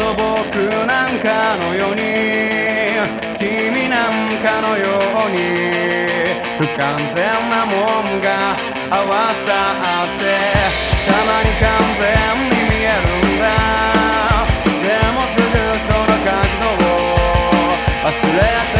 ど僕なんかのように君なんかのように不完全なもんが合わさってたまに完全に見えるんだ。でもすぐその角度を忘れて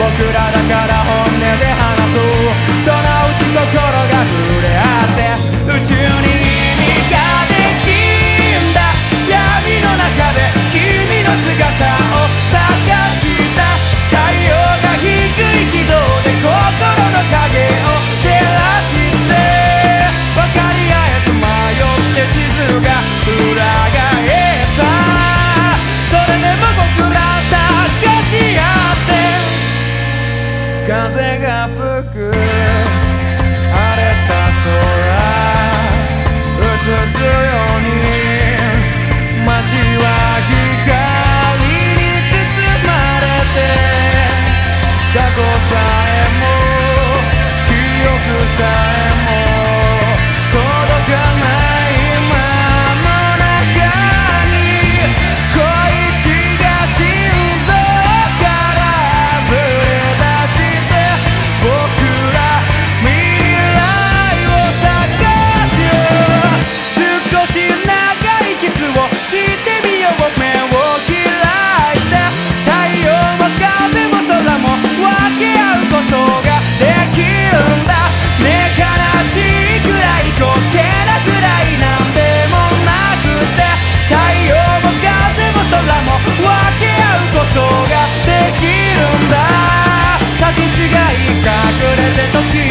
僕らだから本音で話そう。そのうち心が触れ合って宇宙に goes. ことができるんだ」「立違い隠れて時